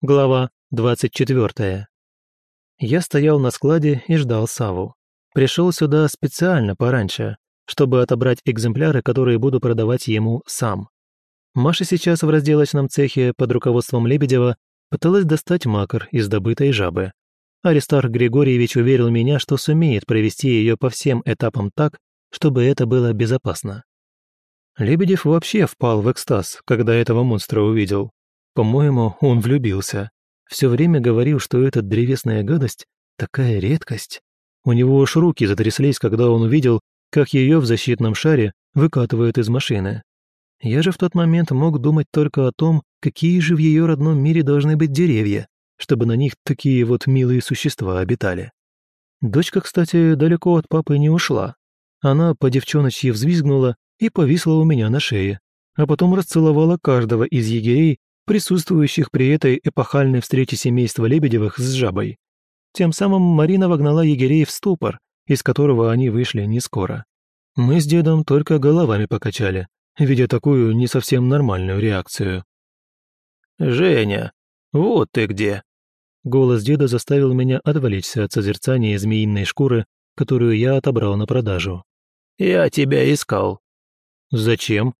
Глава 24. Я стоял на складе и ждал Саву. Пришел сюда специально пораньше, чтобы отобрать экземпляры, которые буду продавать ему сам. Маша сейчас в разделочном цехе под руководством Лебедева пыталась достать макар из добытой жабы. Аристарх Григорьевич уверил меня, что сумеет провести ее по всем этапам так, чтобы это было безопасно. Лебедев вообще впал в экстаз, когда этого монстра увидел. По-моему, он влюбился. Все время говорил, что эта древесная гадость — такая редкость. У него аж руки затряслись, когда он увидел, как ее в защитном шаре выкатывают из машины. Я же в тот момент мог думать только о том, какие же в ее родном мире должны быть деревья, чтобы на них такие вот милые существа обитали. Дочка, кстати, далеко от папы не ушла. Она по девчоночьи взвизгнула и повисла у меня на шее, а потом расцеловала каждого из егерей, присутствующих при этой эпохальной встрече семейства Лебедевых с жабой. Тем самым Марина вогнала егерей в ступор, из которого они вышли не скоро. Мы с дедом только головами покачали, видя такую не совсем нормальную реакцию. «Женя, вот ты где!» Голос деда заставил меня отвлечься от созерцания змеиной шкуры, которую я отобрал на продажу. «Я тебя искал». «Зачем?»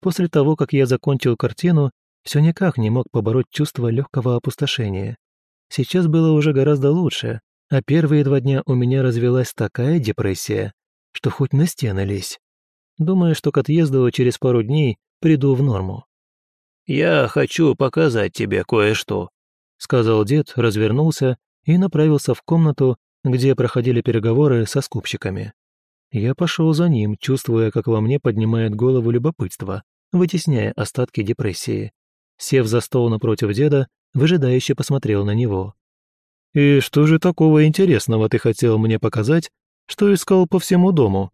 После того, как я закончил картину, все никак не мог побороть чувство легкого опустошения. Сейчас было уже гораздо лучше, а первые два дня у меня развелась такая депрессия, что хоть на стены лезь. Думаю, что к отъезду через пару дней приду в норму. «Я хочу показать тебе кое-что», — сказал дед, развернулся и направился в комнату, где проходили переговоры со скупщиками. Я пошел за ним, чувствуя, как во мне поднимает голову любопытство, вытесняя остатки депрессии сев за стол напротив деда, выжидающе посмотрел на него. «И что же такого интересного ты хотел мне показать, что искал по всему дому?»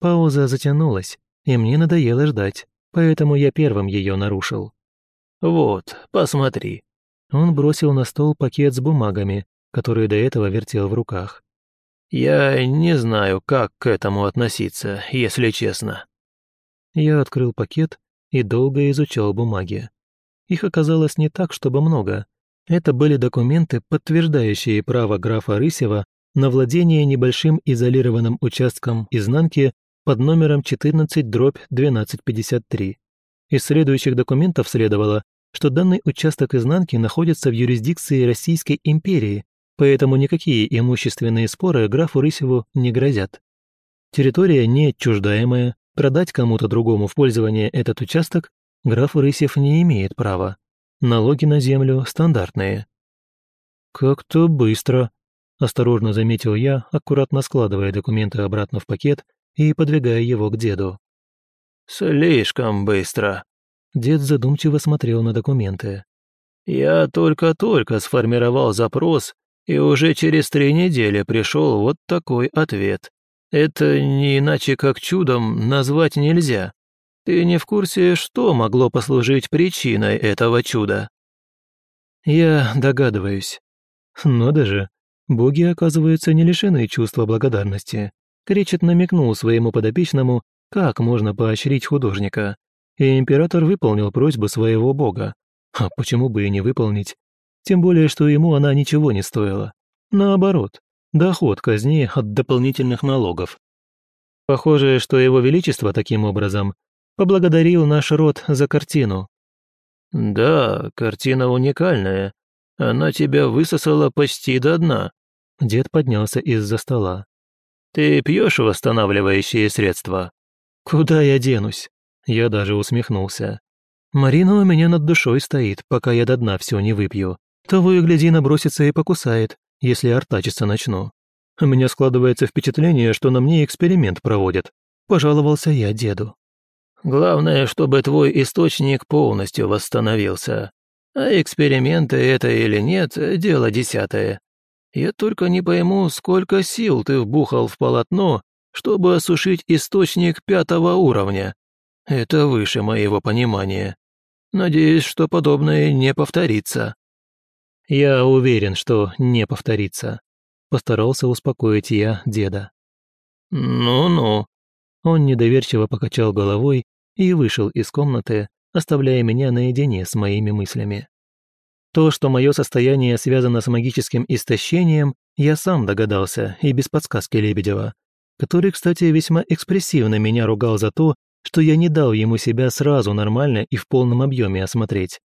Пауза затянулась, и мне надоело ждать, поэтому я первым ее нарушил. «Вот, посмотри». Он бросил на стол пакет с бумагами, который до этого вертел в руках. «Я не знаю, как к этому относиться, если честно». Я открыл пакет и долго изучал бумаги. Их оказалось не так, чтобы много. Это были документы, подтверждающие право графа Рысева на владение небольшим изолированным участком изнанки под номером 14-1253. Из следующих документов следовало, что данный участок изнанки находится в юрисдикции Российской империи, поэтому никакие имущественные споры графу Рысеву не грозят. Территория не отчуждаемая, продать кому-то другому в пользование этот участок граф Рысев не имеет права. Налоги на землю стандартные». «Как-то быстро», – осторожно заметил я, аккуратно складывая документы обратно в пакет и подвигая его к деду. «Слишком быстро». Дед задумчиво смотрел на документы. «Я только-только сформировал запрос, и уже через три недели пришел вот такой ответ. Это не иначе как чудом назвать нельзя. Ты не в курсе, что могло послужить причиной этого чуда?» «Я догадываюсь. Но даже боги, оказываются, не лишены чувства благодарности». Кречет намекнул своему подопечному, как можно поощрить художника. И император выполнил просьбу своего бога. А почему бы и не выполнить? Тем более, что ему она ничего не стоила. Наоборот, доход казни от дополнительных налогов. Похоже, что его величество таким образом поблагодарил наш род за картину». «Да, картина уникальная. Она тебя высосала почти до дна». Дед поднялся из-за стола. «Ты пьешь восстанавливающие средства?» «Куда я денусь?» Я даже усмехнулся. «Марина у меня над душой стоит, пока я до дна все не выпью. Того и гляди набросится и покусает, если артачиться начну. У меня складывается впечатление, что на мне эксперимент проводят. Пожаловался я деду. Главное, чтобы твой источник полностью восстановился. А эксперименты это или нет, дело десятое. Я только не пойму, сколько сил ты вбухал в полотно, чтобы осушить источник пятого уровня. Это выше моего понимания. Надеюсь, что подобное не повторится». «Я уверен, что не повторится», — постарался успокоить я деда. «Ну-ну». Он недоверчиво покачал головой и вышел из комнаты, оставляя меня наедине с моими мыслями. То, что мое состояние связано с магическим истощением, я сам догадался и без подсказки Лебедева, который, кстати, весьма экспрессивно меня ругал за то, что я не дал ему себя сразу нормально и в полном объеме осмотреть.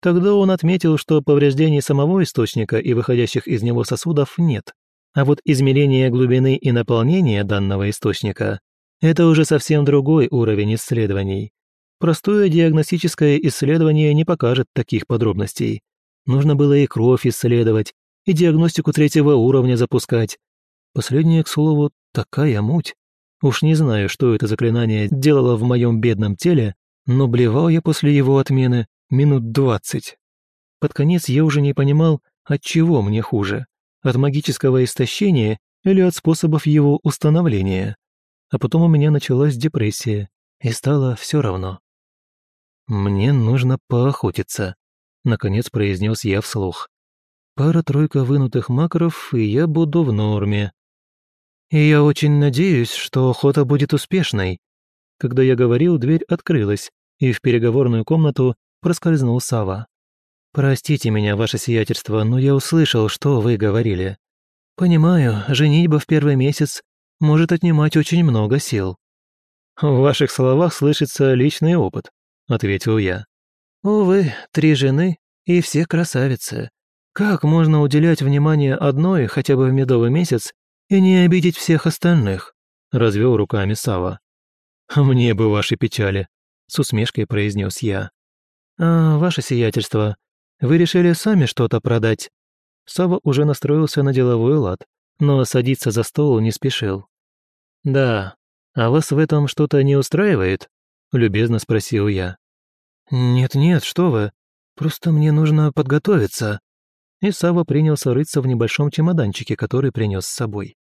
Тогда он отметил, что повреждений самого источника и выходящих из него сосудов нет, а вот измерение глубины и наполнения данного источника – это уже совсем другой уровень исследований. Простое диагностическое исследование не покажет таких подробностей. Нужно было и кровь исследовать, и диагностику третьего уровня запускать. Последнее, к слову, такая муть. Уж не знаю, что это заклинание делало в моем бедном теле, но блевал я после его отмены минут двадцать. Под конец я уже не понимал, от чего мне хуже – от магического истощения или от способов его установления. А потом у меня началась депрессия, и стало все равно. «Мне нужно поохотиться», — наконец произнес я вслух. «Пара-тройка вынутых макров, и я буду в норме». «И я очень надеюсь, что охота будет успешной». Когда я говорил, дверь открылась, и в переговорную комнату проскользнул Сава. «Простите меня, ваше сиятельство, но я услышал, что вы говорили. Понимаю, женитьба в первый месяц может отнимать очень много сил». «В ваших словах слышится личный опыт», — ответил я. Увы, три жены и все красавицы. Как можно уделять внимание одной хотя бы в медовый месяц и не обидеть всех остальных? Развел руками Сава. Мне бы ваши печали, с усмешкой произнес я. А, ваше сиятельство, вы решили сами что-то продать? Сава уже настроился на деловой лад, но садиться за стол не спешил. Да, а вас в этом что-то не устраивает? любезно спросил я. «Нет-нет, что вы. Просто мне нужно подготовиться». И Сава принялся рыться в небольшом чемоданчике, который принес с собой.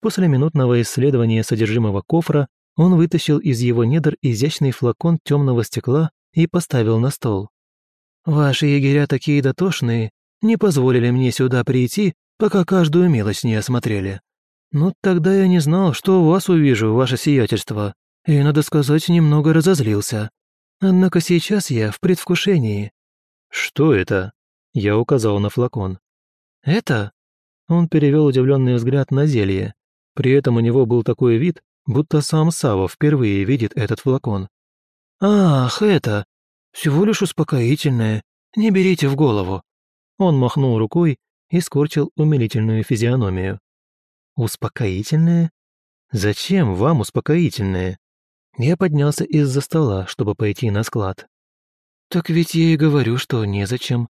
После минутного исследования содержимого кофра он вытащил из его недр изящный флакон темного стекла и поставил на стол. «Ваши егеря такие дотошные, не позволили мне сюда прийти, пока каждую мелочь не осмотрели. Но тогда я не знал, что вас увижу, ваше сиятельство, и, надо сказать, немного разозлился. Однако сейчас я в предвкушении». «Что это?» Я указал на флакон. «Это?» Он перевел удивленный взгляд на зелье. При этом у него был такой вид, будто сам Сава впервые видит этот флакон. «Ах, это! Всего лишь успокоительное. Не берите в голову». Он махнул рукой и скорчил умилительную физиономию. «Успокоительное? Зачем вам успокоительное?» Я поднялся из-за стола, чтобы пойти на склад. «Так ведь я и говорю, что незачем.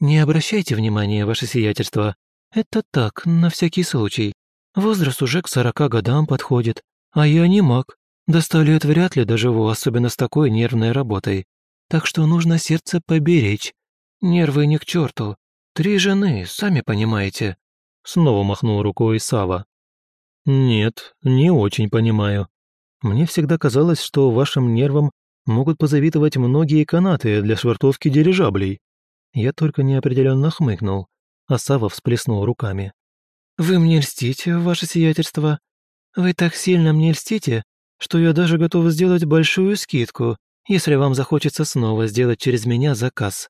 Не обращайте внимания, ваше сиятельство. Это так, на всякий случай. Возраст уже к сорока годам подходит, а я не маг. До ста лет вряд ли доживу, особенно с такой нервной работой. Так что нужно сердце поберечь. Нервы не к черту. Три жены, сами понимаете». Снова махнул рукой Сава. «Нет, не очень понимаю. Мне всегда казалось, что вашим нервам могут позавидовать многие канаты для швартовки дирижаблей. Я только неопределенно хмыкнул, а Сава всплеснул руками. «Вы мне льстите, ваше сиятельство. Вы так сильно мне льстите, что я даже готов сделать большую скидку, если вам захочется снова сделать через меня заказ.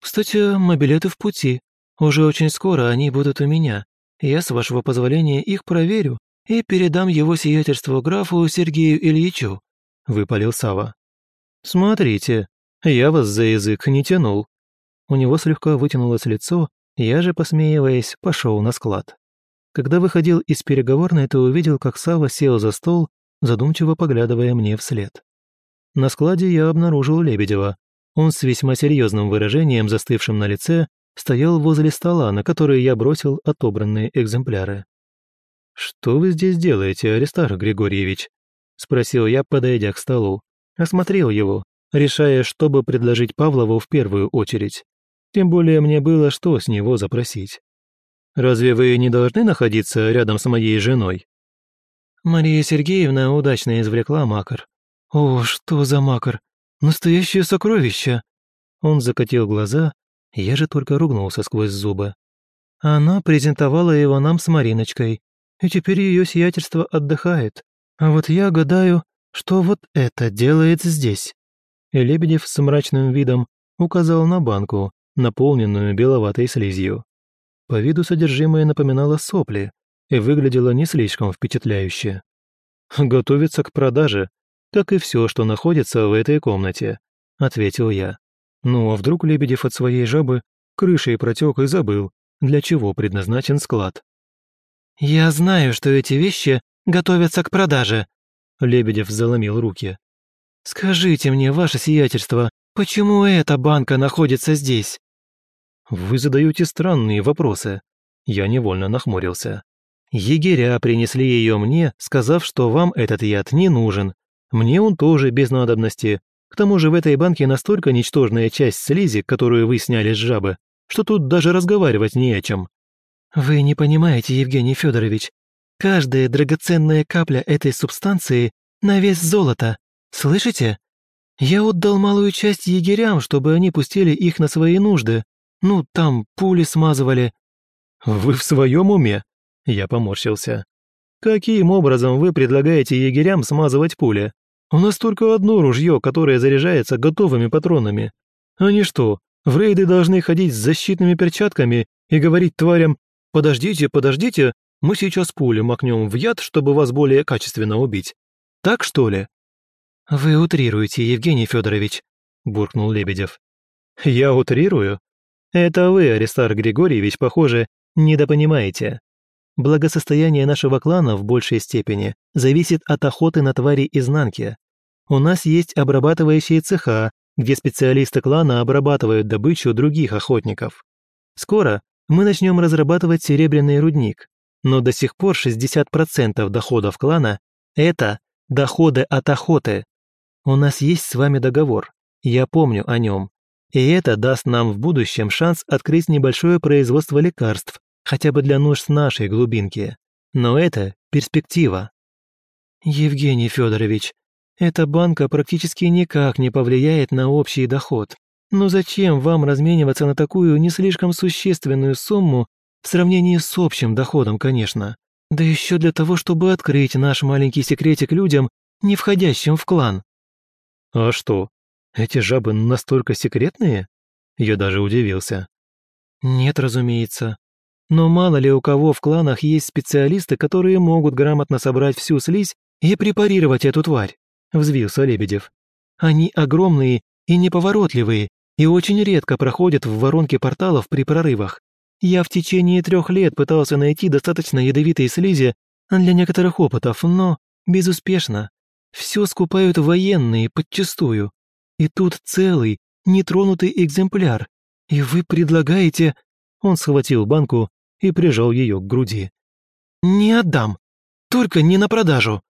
Кстати, мобилеты в пути. Уже очень скоро они будут у меня. Я, с вашего позволения, их проверю и передам его сиятельству графу Сергею Ильичу», — выпалил Сава. «Смотрите, я вас за язык не тянул». У него слегка вытянулось лицо, я же, посмеиваясь, пошел на склад. Когда выходил из переговорной, то увидел, как Сава сел за стол, задумчиво поглядывая мне вслед. На складе я обнаружил Лебедева. Он с весьма серьезным выражением, застывшим на лице, стоял возле стола, на который я бросил отобранные экземпляры. «Что вы здесь делаете, Аристар Григорьевич?» – спросил я, подойдя к столу. Осмотрел его, решая, что бы предложить Павлову в первую очередь. Тем более мне было что с него запросить. «Разве вы не должны находиться рядом с моей женой?» Мария Сергеевна удачно извлекла макар. «О, что за макар! Настоящее сокровище!» Он закатил глаза, я же только ругнулся сквозь зубы. Она презентовала его нам с Мариночкой, и теперь ее сиятельство отдыхает. А вот я гадаю, что вот это делает здесь». И Лебедев с мрачным видом указал на банку, наполненную беловатой слизью. По виду содержимое напоминало сопли и выглядело не слишком впечатляюще. «Готовится к продаже, как и все, что находится в этой комнате», — ответил я. Ну а вдруг Лебедев от своей жабы крышей протек и забыл, для чего предназначен склад. «Я знаю, что эти вещи готовятся к продаже», — Лебедев заломил руки. «Скажите мне, ваше сиятельство, почему эта банка находится здесь?» «Вы задаете странные вопросы». Я невольно нахмурился. «Егеря принесли ее мне, сказав, что вам этот яд не нужен. Мне он тоже без надобности. К тому же в этой банке настолько ничтожная часть слизи, которую вы сняли с жабы, что тут даже разговаривать не о чем». «Вы не понимаете, Евгений Федорович. Каждая драгоценная капля этой субстанции на вес золота. Слышите? Я отдал малую часть егерям, чтобы они пустили их на свои нужды. Ну, там пули смазывали». «Вы в своем уме?» Я поморщился. «Каким образом вы предлагаете егерям смазывать пули? У нас только одно ружье, которое заряжается готовыми патронами. Они что, в рейды должны ходить с защитными перчатками и говорить тварям «Подождите, подождите, мы сейчас пули макнем в яд, чтобы вас более качественно убить». Так что ли?» «Вы утрируете, Евгений Федорович», – буркнул Лебедев. «Я утрирую? Это вы, Аристар Григорьевич, похоже, недопонимаете. Благосостояние нашего клана в большей степени зависит от охоты на твари изнанки. У нас есть обрабатывающие цеха, где специалисты клана обрабатывают добычу других охотников. Скоро мы начнем разрабатывать серебряный рудник, но до сих пор 60% доходов клана – это доходы от охоты. У нас есть с вами договор, я помню о нем. И это даст нам в будущем шанс открыть небольшое производство лекарств, хотя бы для нужд нашей глубинки. Но это перспектива. Евгений Федорович, эта банка практически никак не повлияет на общий доход. Но зачем вам размениваться на такую не слишком существенную сумму в сравнении с общим доходом, конечно? Да еще для того, чтобы открыть наш маленький секретик людям, не входящим в клан. А что, эти жабы настолько секретные? Я даже удивился. Нет, разумеется. Но мало ли у кого в кланах есть специалисты, которые могут грамотно собрать всю слизь и препарировать эту тварь, взвился Лебедев. Они огромные и неповоротливые, и очень редко проходят в воронке порталов при прорывах. Я в течение трех лет пытался найти достаточно ядовитой слизи для некоторых опытов, но безуспешно. Все скупают военные подчистую. И тут целый, нетронутый экземпляр. И вы предлагаете...» Он схватил банку и прижал ее к груди. «Не отдам! Только не на продажу!»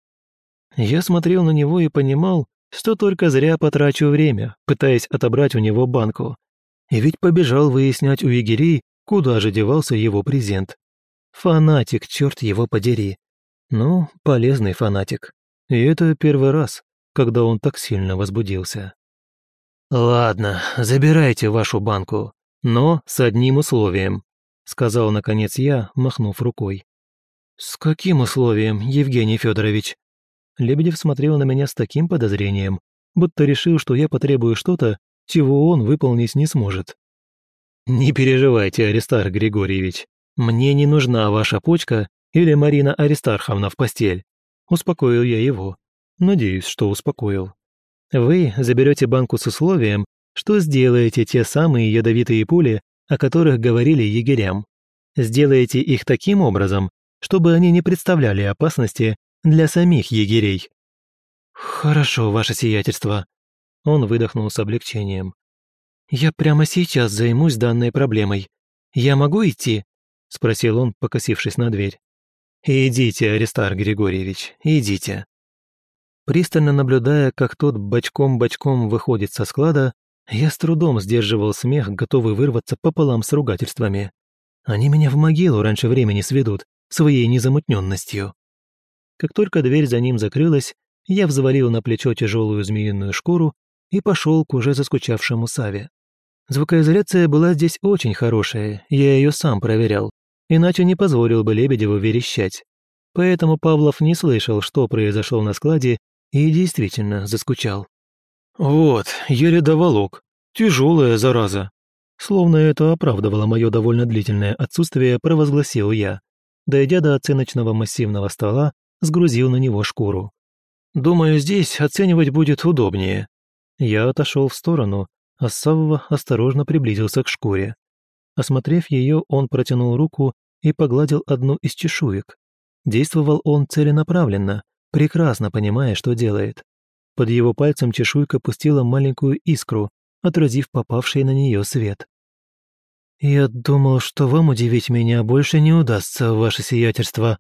Я смотрел на него и понимал, что только зря потрачу время, пытаясь отобрать у него банку. И ведь побежал выяснять у егерей, куда же девался его презент. Фанатик, черт его подери. Ну, полезный фанатик. И это первый раз, когда он так сильно возбудился. «Ладно, забирайте вашу банку, но с одним условием», сказал наконец я, махнув рукой. «С каким условием, Евгений Федорович? Лебедев смотрел на меня с таким подозрением, будто решил, что я потребую что-то, чего он выполнить не сможет. «Не переживайте, Аристар Григорьевич, мне не нужна ваша почка или Марина Аристарховна в постель», успокоил я его. Надеюсь, что успокоил. Вы заберете банку с условием, что сделаете те самые ядовитые пули, о которых говорили егерям. Сделаете их таким образом, чтобы они не представляли опасности для самих егерей. «Хорошо, ваше сиятельство», — он выдохнул с облегчением. «Я прямо сейчас займусь данной проблемой. Я могу идти?» — спросил он, покосившись на дверь. «Идите, Аристар Григорьевич, идите». Пристально наблюдая, как тот бочком-бочком выходит со склада, я с трудом сдерживал смех, готовый вырваться пополам с ругательствами. Они меня в могилу раньше времени сведут, своей незамутненностью. Как только дверь за ним закрылась, я взвалил на плечо тяжелую змеиную шкуру и пошел к уже заскучавшему Саве. Звукоизоляция была здесь очень хорошая, я ее сам проверял, иначе не позволил бы Лебедеву верещать. Поэтому Павлов не слышал, что произошло на складе, и действительно заскучал. «Вот, еле доволок. Тяжелая зараза». Словно это оправдывало мое довольно длительное отсутствие, провозгласил я. Дойдя до оценочного массивного стола, сгрузил на него шкуру. «Думаю, здесь оценивать будет удобнее». Я отошел в сторону, а Савва осторожно приблизился к шкуре. Осмотрев ее, он протянул руку и погладил одну из чешуек. Действовал он целенаправленно, прекрасно понимая, что делает. Под его пальцем чешуйка пустила маленькую искру, отразив попавший на нее свет. «Я думал, что вам удивить меня больше не удастся, ваше сиятельство»,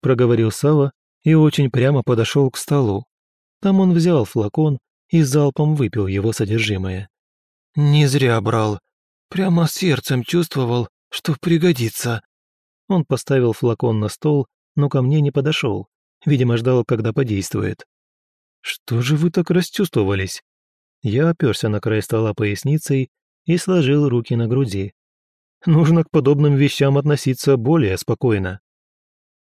проговорил Сава и очень прямо подошел к столу. Там он взял флакон и залпом выпил его содержимое. «Не зря брал. Прямо сердцем чувствовал, что пригодится». Он поставил флакон на стол, но ко мне не подошел. Видимо, ждал, когда подействует. «Что же вы так расчувствовались?» Я оперся на край стола поясницей и сложил руки на груди. Нужно к подобным вещам относиться более спокойно.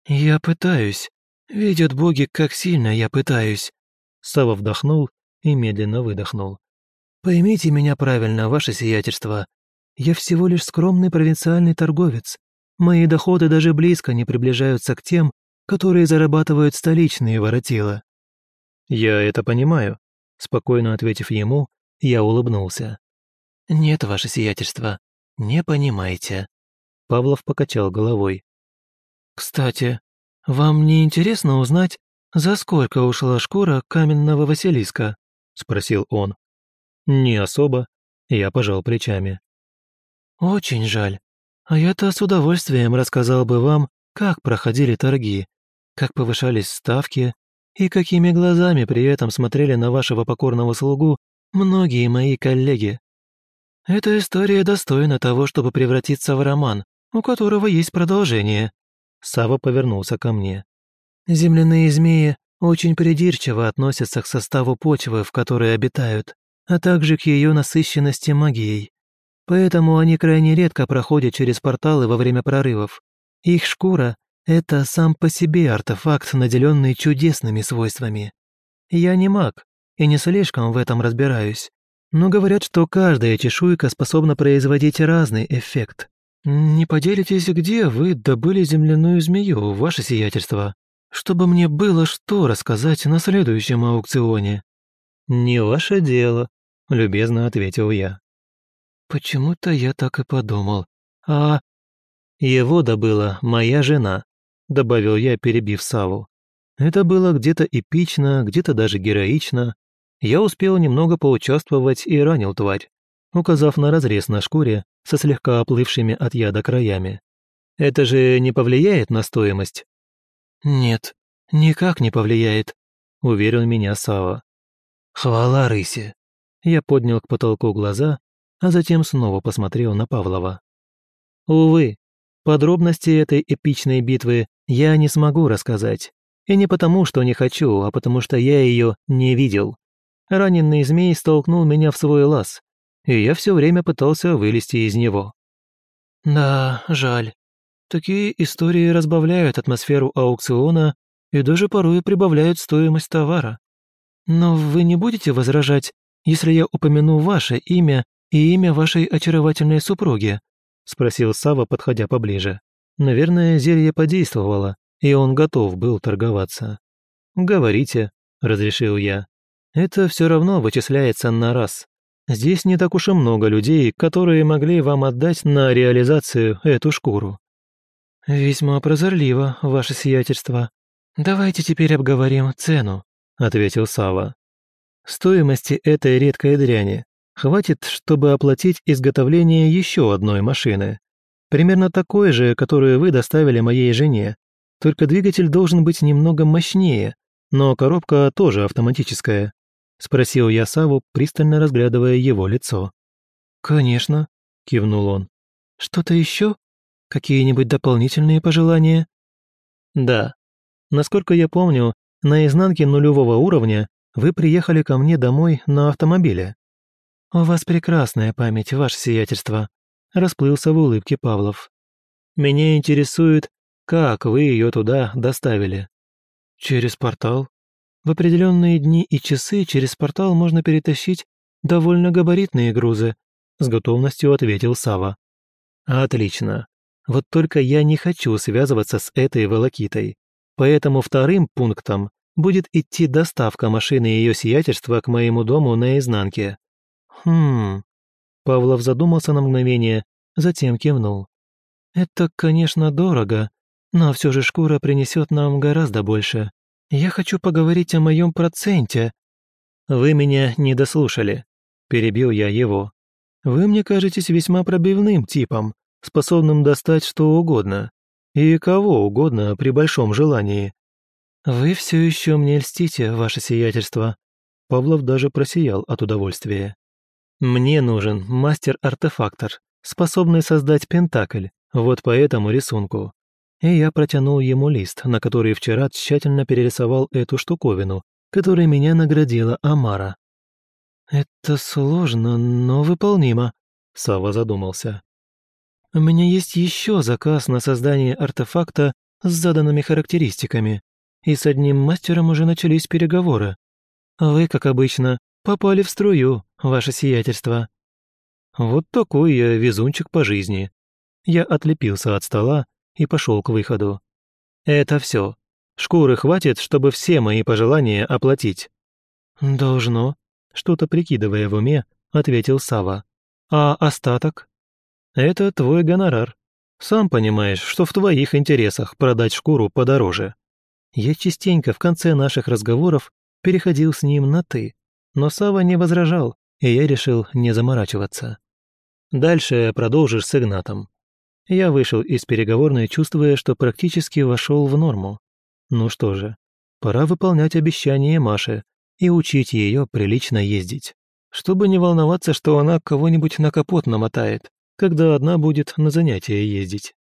«Я пытаюсь. Видят боги, как сильно я пытаюсь». Сава вдохнул и медленно выдохнул. «Поймите меня правильно, ваше сиятельство. Я всего лишь скромный провинциальный торговец. Мои доходы даже близко не приближаются к тем, которые зарабатывают столичные воротила». «Я это понимаю», — спокойно ответив ему, я улыбнулся. «Нет, ваше сиятельство, не понимаете». Павлов покачал головой. «Кстати, вам не интересно узнать, за сколько ушла шкура каменного Василиска?» – спросил он. «Не особо», – я пожал плечами. «Очень жаль. А я-то с удовольствием рассказал бы вам, как проходили торги, как повышались ставки и какими глазами при этом смотрели на вашего покорного слугу многие мои коллеги. Эта история достойна того, чтобы превратиться в роман, у которого есть продолжение. Сава повернулся ко мне. «Земляные змеи очень придирчиво относятся к составу почвы, в которой обитают, а также к ее насыщенности магией. Поэтому они крайне редко проходят через порталы во время прорывов. Их шкура – это сам по себе артефакт, наделенный чудесными свойствами. Я не маг и не слишком в этом разбираюсь, но говорят, что каждая чешуйка способна производить разный эффект. «Не поделитесь, где вы добыли земляную змею, ваше сиятельство, чтобы мне было что рассказать на следующем аукционе?» «Не ваше дело», — любезно ответил я. «Почему-то я так и подумал. А...» «Его добыла моя жена», — добавил я, перебив Саву. Это было где-то эпично, где-то даже героично. Я успел немного поучаствовать и ранил тварь указав на разрез на шкуре со слегка оплывшими от яда краями. «Это же не повлияет на стоимость?» «Нет, никак не повлияет», — уверил меня Сава. «Хвала рысе!» Я поднял к потолку глаза, а затем снова посмотрел на Павлова. «Увы, подробности этой эпичной битвы я не смогу рассказать. И не потому, что не хочу, а потому что я ее не видел. Раненый змей столкнул меня в свой лаз, и я все время пытался вылезти из него. Да, жаль. Такие истории разбавляют атмосферу аукциона и даже порой прибавляют стоимость товара. Но вы не будете возражать, если я упомяну ваше имя и имя вашей очаровательной супруги?» — спросил Сава, подходя поближе. Наверное, зелье подействовало, и он готов был торговаться. «Говорите», — разрешил я. «Это все равно вычисляется на раз. Здесь не так уж и много людей, которые могли вам отдать на реализацию эту шкуру». «Весьма прозорливо, ваше сиятельство. Давайте теперь обговорим цену», — ответил Сава. «Стоимости этой редкой дряни хватит, чтобы оплатить изготовление еще одной машины. Примерно такой же, которую вы доставили моей жене. Только двигатель должен быть немного мощнее, но коробка тоже автоматическая. Спросил я Саву, пристально разглядывая его лицо. «Конечно», — кивнул он. «Что-то еще? Какие-нибудь дополнительные пожелания?» «Да. Насколько я помню, на изнанке нулевого уровня вы приехали ко мне домой на автомобиле». «У вас прекрасная память, ваше сиятельство», — расплылся в улыбке Павлов. «Меня интересует, как вы ее туда доставили?» «Через портал», в определенные дни и часы через портал можно перетащить довольно габаритные грузы, с готовностью ответил Сава. Отлично. Вот только я не хочу связываться с этой волокитой. Поэтому вторым пунктом будет идти доставка машины ее сиятельства к моему дому наизнанке. Хм. Павлов задумался на мгновение, затем кивнул. Это, конечно, дорого, но все же шкура принесет нам гораздо больше. Я хочу поговорить о моем проценте. Вы меня не дослушали. Перебил я его. Вы мне кажетесь весьма пробивным типом, способным достать что угодно. И кого угодно при большом желании. Вы все еще мне льстите, ваше сиятельство. Павлов даже просиял от удовольствия. Мне нужен мастер-артефактор, способный создать пентакль, вот по этому рисунку. И я протянул ему лист, на который вчера тщательно перерисовал эту штуковину, которой меня наградила Амара. «Это сложно, но выполнимо», — Сава задумался. «У меня есть еще заказ на создание артефакта с заданными характеристиками, и с одним мастером уже начались переговоры. Вы, как обычно, попали в струю, ваше сиятельство». Вот такой я везунчик по жизни. Я отлепился от стола и пошел к выходу. «Это все. Шкуры хватит, чтобы все мои пожелания оплатить». «Должно», что-то прикидывая в уме, ответил Сава. «А остаток?» «Это твой гонорар. Сам понимаешь, что в твоих интересах продать шкуру подороже». Я частенько в конце наших разговоров переходил с ним на «ты», но Сава не возражал, и я решил не заморачиваться. Дальше продолжишь с Игнатом. Я вышел из переговорной, чувствуя, что практически вошел в норму. Ну что же, пора выполнять обещание Маши и учить ее прилично ездить, чтобы не волноваться, что она кого-нибудь на капот намотает, когда одна будет на занятия ездить.